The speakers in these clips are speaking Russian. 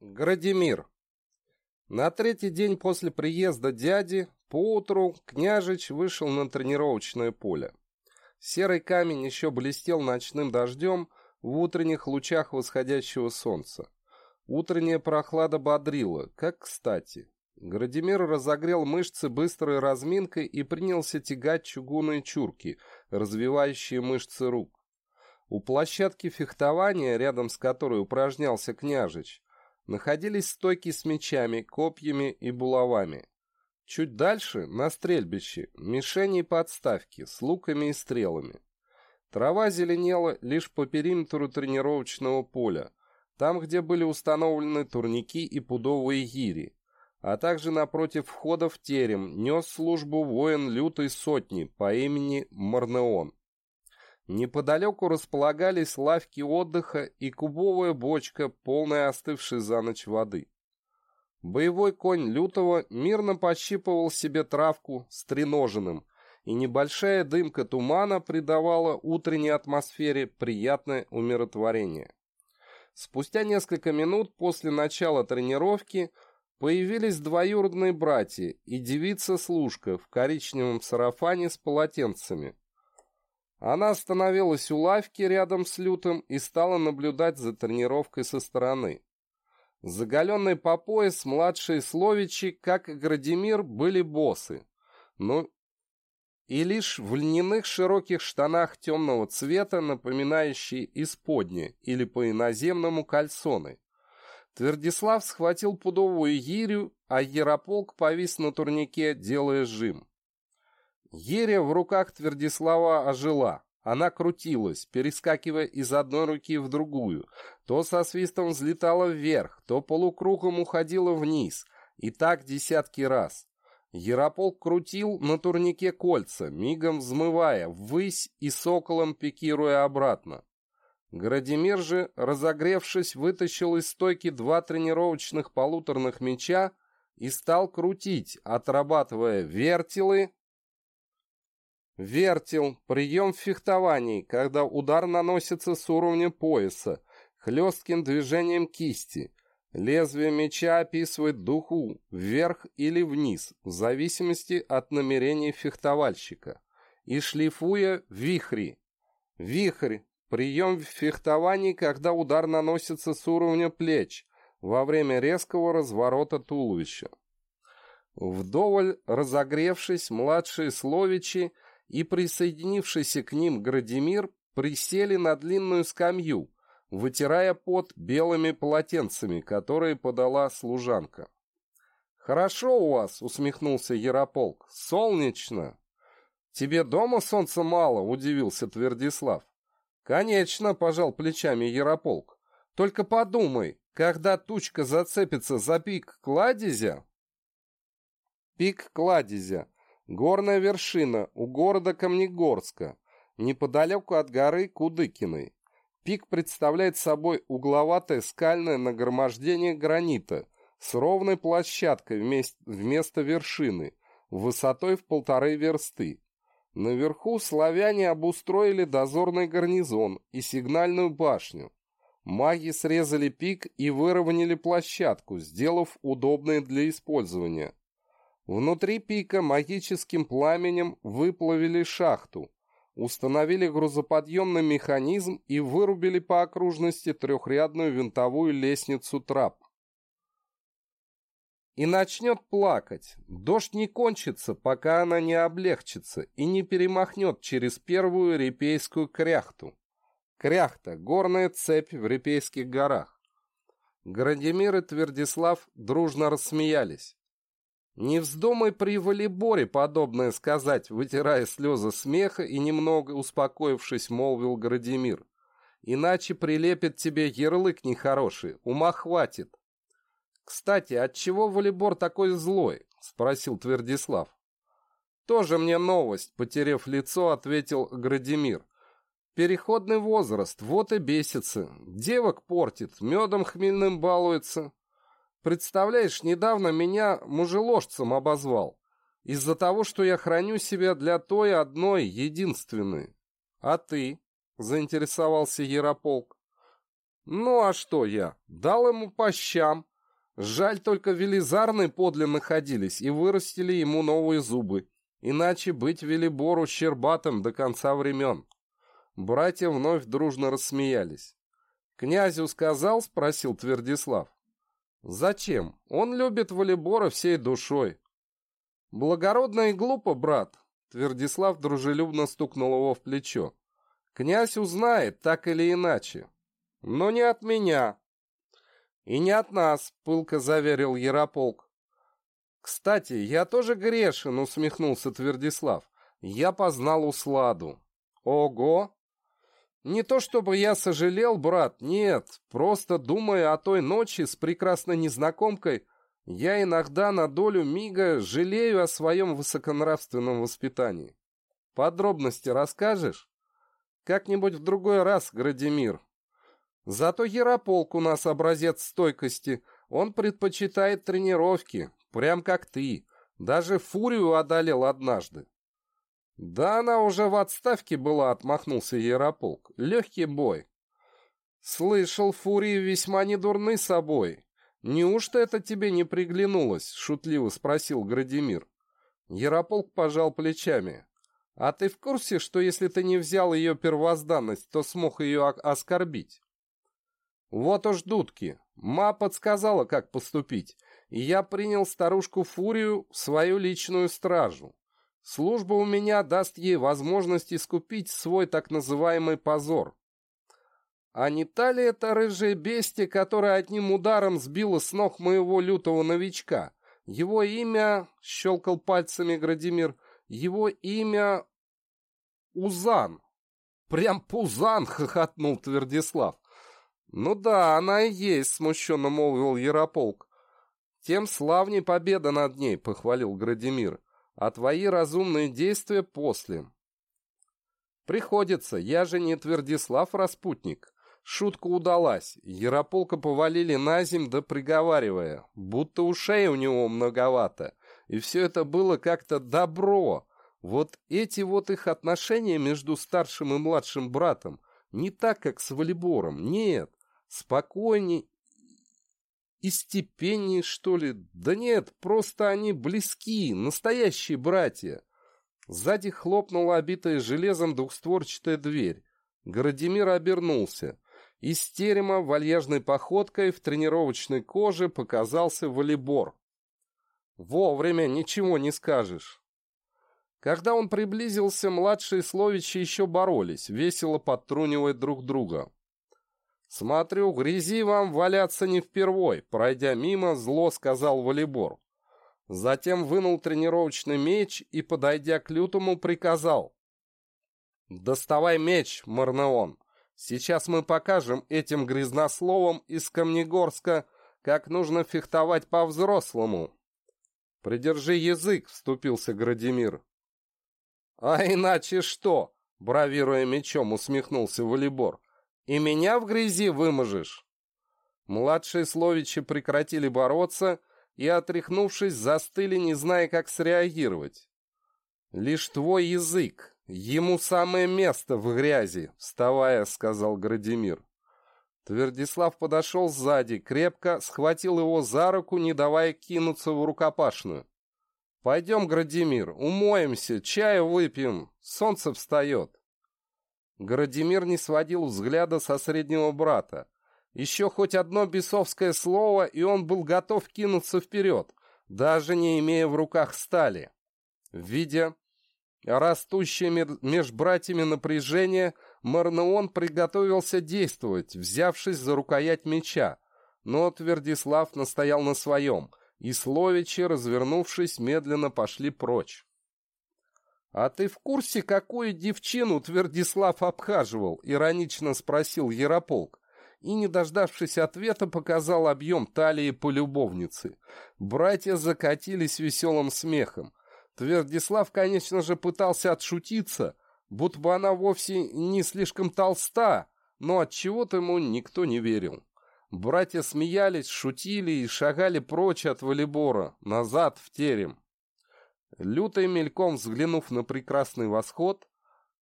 Градимир. На третий день после приезда дяди, поутру, княжич вышел на тренировочное поле. Серый камень еще блестел ночным дождем в утренних лучах восходящего солнца. Утренняя прохлада бодрила, как кстати. Градимир разогрел мышцы быстрой разминкой и принялся тягать чугунные чурки, развивающие мышцы рук. У площадки фехтования, рядом с которой упражнялся княжич, находились стойки с мечами, копьями и булавами. Чуть дальше, на стрельбище, мишени и подставки с луками и стрелами. Трава зеленела лишь по периметру тренировочного поля, там, где были установлены турники и пудовые гири, а также напротив входа в терем нес службу воин лютой сотни по имени Марнеон. Неподалеку располагались лавки отдыха и кубовая бочка, полная остывшей за ночь воды. Боевой конь Лютого мирно пощипывал себе травку с треноженным, и небольшая дымка тумана придавала утренней атмосфере приятное умиротворение. Спустя несколько минут после начала тренировки появились двоюродные братья и девица-служка в коричневом сарафане с полотенцами. Она остановилась у лавки рядом с Лютым и стала наблюдать за тренировкой со стороны. Заголенные по пояс младшие словичи, как и Градимир, были боссы. Ну, и лишь в льняных широких штанах темного цвета, напоминающие исподни или по-иноземному кальсоны. Твердислав схватил пудовую гирю, а Ярополк повис на турнике, делая жим. Еря в руках Твердислава ожила. Она крутилась, перескакивая из одной руки в другую. То со свистом взлетала вверх, то полукругом уходила вниз. И так десятки раз. Ярополк крутил на турнике кольца, мигом взмывая, ввысь и соколом пикируя обратно. Градимир же, разогревшись, вытащил из стойки два тренировочных полуторных меча и стал крутить, отрабатывая вертелы, Вертел – прием в фехтовании, когда удар наносится с уровня пояса, хлестким движением кисти. Лезвие меча описывает духу вверх или вниз, в зависимости от намерений фехтовальщика. И шлифуя вихри. Вихрь – прием в фехтовании, когда удар наносится с уровня плеч, во время резкого разворота туловища. Вдоволь разогревшись, младшие словичи – и присоединившийся к ним Градимир присели на длинную скамью, вытирая пот белыми полотенцами, которые подала служанка. «Хорошо у вас», — усмехнулся Ярополк. «Солнечно». «Тебе дома солнца мало?» — удивился Твердислав. «Конечно», — пожал плечами Ярополк. «Только подумай, когда тучка зацепится за пик кладезя...» Пик кладезя Горная вершина у города Камнегорска, неподалеку от горы Кудыкиной. Пик представляет собой угловатое скальное нагромождение гранита с ровной площадкой вместо вершины, высотой в полторы версты. Наверху славяне обустроили дозорный гарнизон и сигнальную башню. Маги срезали пик и выровняли площадку, сделав удобной для использования. Внутри пика магическим пламенем выплавили шахту, установили грузоподъемный механизм и вырубили по окружности трехрядную винтовую лестницу трап. И начнет плакать. Дождь не кончится, пока она не облегчится и не перемахнет через первую репейскую кряхту. Кряхта — горная цепь в Репейских горах. Грандемир и Твердислав дружно рассмеялись. Не вздумай при волейборе подобное сказать, вытирая слезы смеха и немного успокоившись, молвил Градимир. Иначе прилепит тебе ярлык нехороший, ума хватит. Кстати, отчего волейбор такой злой? Спросил Твердислав. Тоже мне новость, потеряв лицо, ответил Градимир. Переходный возраст, вот и бесится. Девок портит, медом хмельным балуется. Представляешь, недавно меня мужеложцем обозвал. Из-за того, что я храню себя для той одной, единственной. А ты? Заинтересовался Ярополк. Ну а что я? Дал ему по щам. Жаль, только велизарные подле находились и вырастили ему новые зубы. Иначе быть Велибору щербатым до конца времен. Братья вновь дружно рассмеялись. «Князю сказал?» — спросил Твердислав. «Зачем? Он любит волейбора всей душой». «Благородно и глупо, брат», — Твердислав дружелюбно стукнул его в плечо. «Князь узнает, так или иначе. Но не от меня». «И не от нас», — пылко заверил Ярополк. «Кстати, я тоже грешен», — усмехнулся Твердислав. «Я познал усладу». «Ого! Не то чтобы я сожалел, брат, нет, просто думая о той ночи с прекрасной незнакомкой, я иногда на долю мига жалею о своем высоконравственном воспитании. Подробности расскажешь? Как-нибудь в другой раз, Градимир. Зато Ярополк у нас образец стойкости, он предпочитает тренировки, прям как ты. Даже фурию одолел однажды. «Да она уже в отставке была», — отмахнулся Ярополк. «Легкий бой». «Слышал, фурии весьма недурны собой. Неужто это тебе не приглянулось?» — шутливо спросил Градимир. Ярополк пожал плечами. «А ты в курсе, что если ты не взял ее первозданность, то смог ее оскорбить?» «Вот уж дудки. Ма подсказала, как поступить, и я принял старушку Фурию в свою личную стражу. Служба у меня даст ей возможность искупить свой так называемый позор. А не та ли это рыжая бестия, которая одним ударом сбила с ног моего лютого новичка? Его имя, — щелкал пальцами Градимир, — его имя Узан. Прям Пузан, — хохотнул Твердислав. Ну да, она и есть, — смущенно молвил Ярополк. Тем славней победа над ней, — похвалил Градимир а твои разумные действия после. Приходится, я же не Твердислав Распутник. Шутка удалась. Ярополка повалили на земь, да приговаривая, будто ушей у него многовато. И все это было как-то добро. Вот эти вот их отношения между старшим и младшим братом не так, как с волейбором. Нет, спокойней и степени, что ли? Да нет, просто они близки, настоящие братья. Сзади хлопнула обитая железом двухстворчатая дверь. Городимир обернулся. Из терема вальяжной походкой в тренировочной коже показался волейбор. Вовремя, ничего не скажешь. Когда он приблизился, младшие словичи еще боролись, весело подтрунивая друг друга. «Смотрю, грязи вам валяться не впервой», — пройдя мимо, зло сказал волейбор. Затем вынул тренировочный меч и, подойдя к лютому, приказал. «Доставай меч, Марнеон. Сейчас мы покажем этим грязнословам из Камнегорска, как нужно фехтовать по-взрослому». «Придержи язык», — вступился Градимир. «А иначе что?» — бравируя мечом, усмехнулся волейбор. И меня в грязи выможешь?» Младшие словичи прекратили бороться и, отряхнувшись, застыли, не зная, как среагировать. «Лишь твой язык, ему самое место в грязи», — вставая, сказал Градимир. Твердислав подошел сзади, крепко схватил его за руку, не давая кинуться в рукопашную. «Пойдем, Градимир, умоемся, чаю выпьем, солнце встает». Градимир не сводил взгляда со среднего брата. Еще хоть одно бесовское слово, и он был готов кинуться вперед, даже не имея в руках стали. Видя растущее меж братьями напряжение, Марнеон приготовился действовать, взявшись за рукоять меча, но Твердислав настоял на своем, и словичи, развернувшись, медленно пошли прочь. «А ты в курсе, какую девчину Твердислав обхаживал?» — иронично спросил Ярополк. И, не дождавшись ответа, показал объем талии полюбовницы. Братья закатились веселым смехом. Твердислав, конечно же, пытался отшутиться, будто бы она вовсе не слишком толста, но от чего то ему никто не верил. Братья смеялись, шутили и шагали прочь от волейбора, назад в терем. Лютый мельком взглянув на прекрасный восход,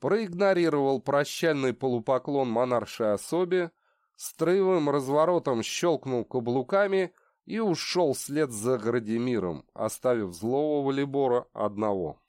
проигнорировал прощальный полупоклон монаршей особе, строевым разворотом щелкнул каблуками и ушел вслед за Градимиром, оставив злого волейбора одного.